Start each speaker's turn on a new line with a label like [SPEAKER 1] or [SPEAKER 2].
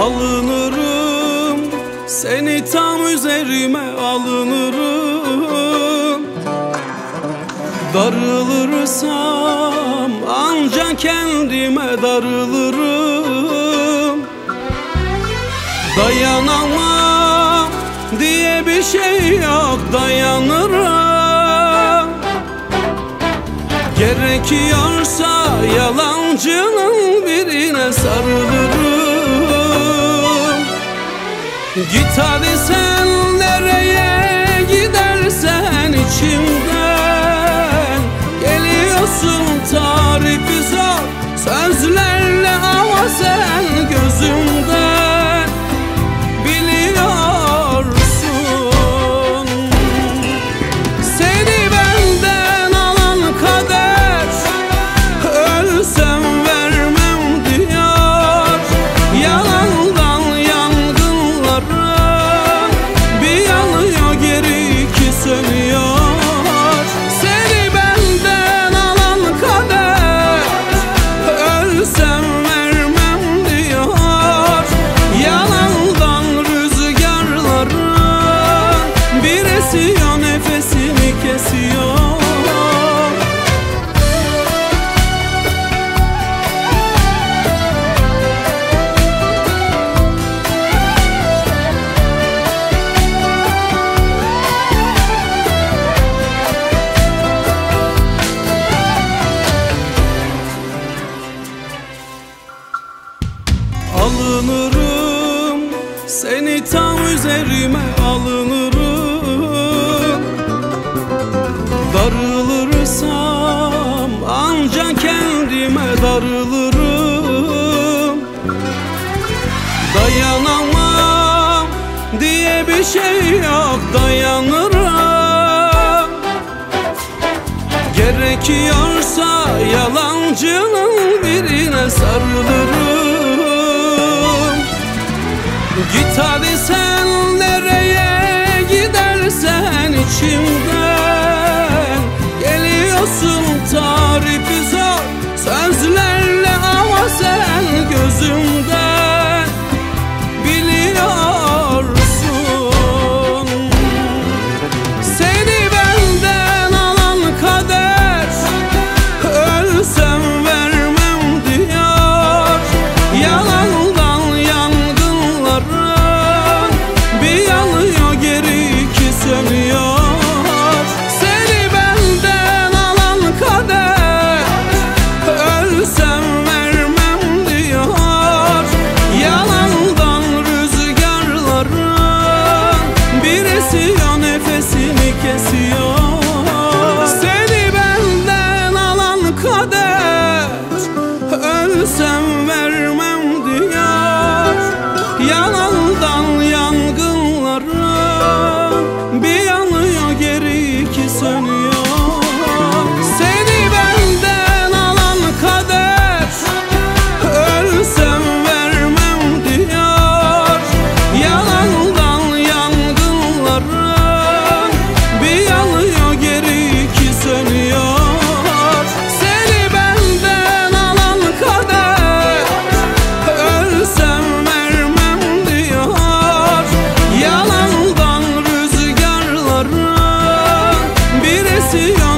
[SPEAKER 1] Alınırım Seni tam üzerime alınırım. Darılırsam ancak kendime darılırım. Dayanamam diye bir şey yok dayanırım. Gerekiyorsa yalancının birine sarılırım. Git hadi sen nereye gidersen içimden Geliyorsun tarifi zor sözlerle Alınırım seni tam üzerime alınırım. Darılırsam ancak kendime darılırım. Dayanamam diye bir şey yok dayanırım. Gerekiyorsa yalancının birine sarılırım Git to you.